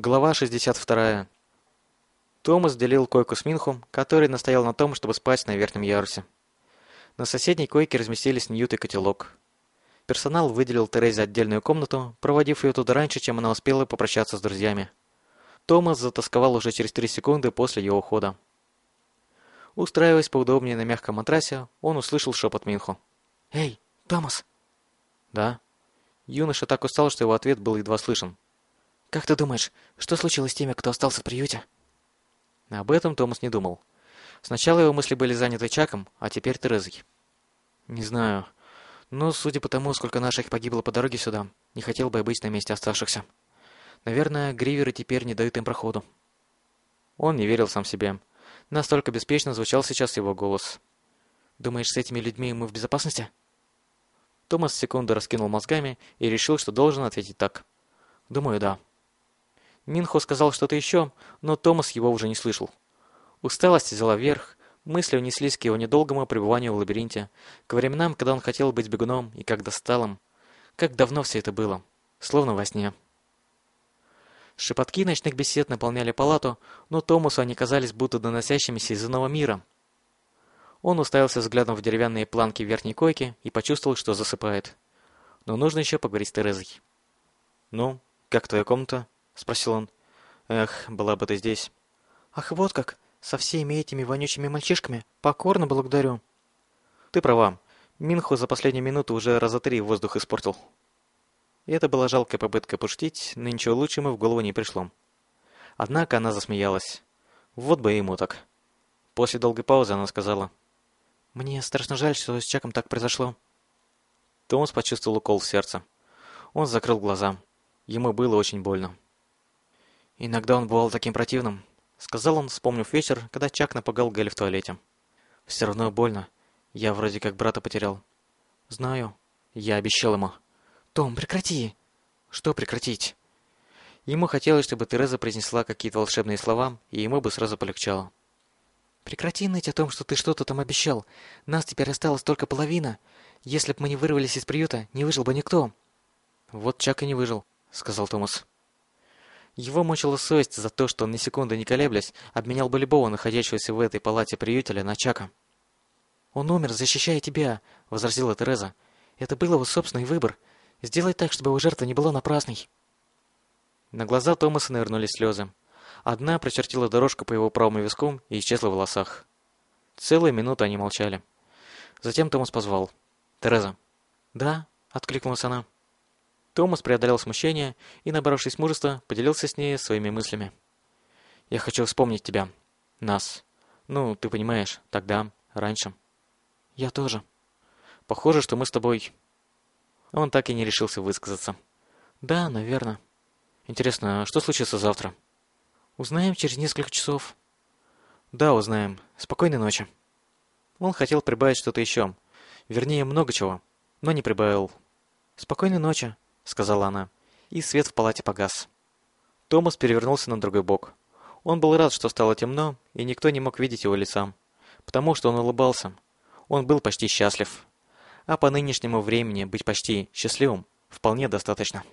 Глава 62. Томас делил койку с Минхом, который настоял на том, чтобы спать на верхнем ярусе. На соседней койке разместились Ньют и котелок. Персонал выделил Терезе отдельную комнату, проводив ее туда раньше, чем она успела попрощаться с друзьями. Томас затасковал уже через три секунды после ее ухода. Устраиваясь поудобнее на мягком матрасе, он услышал шепот Минху. «Эй, Томас!» «Да?» Юноша так устал, что его ответ был едва слышен. «Как ты думаешь, что случилось с теми, кто остался в приюте?» Об этом Томас не думал. Сначала его мысли были заняты Чаком, а теперь Терезой. «Не знаю. Но, судя по тому, сколько наших погибло по дороге сюда, не хотел бы я быть на месте оставшихся. Наверное, гриверы теперь не дают им проходу». Он не верил сам себе. Настолько беспечно звучал сейчас его голос. «Думаешь, с этими людьми мы в безопасности?» Томас секунду раскинул мозгами и решил, что должен ответить так. «Думаю, да». Минхо сказал что-то еще, но Томас его уже не слышал. Усталость взяла верх, мысли унеслись к его недолгому пребыванию в лабиринте, к временам, когда он хотел быть бегуном и как достал им. Как давно все это было, словно во сне. Шепотки ночных бесед наполняли палату, но Томасу они казались будто доносящимися из иного мира. Он уставился взглядом в деревянные планки верхней койки и почувствовал, что засыпает. Но нужно еще поговорить с Терезой. «Ну, как твоя комната?» Спросил он. Эх, была бы ты здесь. Ах, вот как. Со всеми этими вонючими мальчишками. Покорно благодарю. Ты права. Минху за последнюю минуту уже раза три воздух испортил. И это была жалкая попытка пошутить, но ничего лучше ему в голову не пришло. Однако она засмеялась. Вот бы ему так. После долгой паузы она сказала. «Мне страшно жаль, что с Чаком так произошло». Томас почувствовал укол в сердце. Он закрыл глаза. Ему было очень больно. «Иногда он бывал таким противным», — сказал он, вспомнив вечер, когда Чак напугал Гэлли в туалете. «Все равно больно. Я вроде как брата потерял». «Знаю. Я обещал ему». «Том, прекрати!» «Что прекратить?» Ему хотелось, чтобы Тереза произнесла какие-то волшебные слова, и ему бы сразу полегчало. «Прекрати ныть о том, что ты что-то там обещал. Нас теперь осталось только половина. Если бы мы не вырвались из приюта, не выжил бы никто». «Вот Чак и не выжил», — сказал Томас. Его мучила совесть за то, что он ни секунды не колеблясь обменял бы любого находящегося в этой палате приютеля на Чака. «Он умер, защищая тебя», — возразила Тереза. «Это был его собственный выбор. Сделай так, чтобы его жертва не была напрасной». На глаза Томаса навернулись слезы. Одна прочертила дорожку по его правому виску и исчезла в волосах. Целую минуту они молчали. Затем Томас позвал. «Тереза». «Да», — откликнулась она. Томас преодолел смущение и, набравшись мужества, поделился с ней своими мыслями. «Я хочу вспомнить тебя. Нас. Ну, ты понимаешь, тогда, раньше». «Я тоже». «Похоже, что мы с тобой...» Он так и не решился высказаться. «Да, наверное». «Интересно, что случится завтра?» «Узнаем через несколько часов». «Да, узнаем. Спокойной ночи». Он хотел прибавить что-то еще. Вернее, много чего, но не прибавил. «Спокойной ночи», сказала она, и свет в палате погас. Томас перевернулся на другой бок. Он был рад, что стало темно, и никто не мог видеть его лица, потому что он улыбался. Он был почти счастлив. А по нынешнему времени быть почти счастливым вполне достаточно.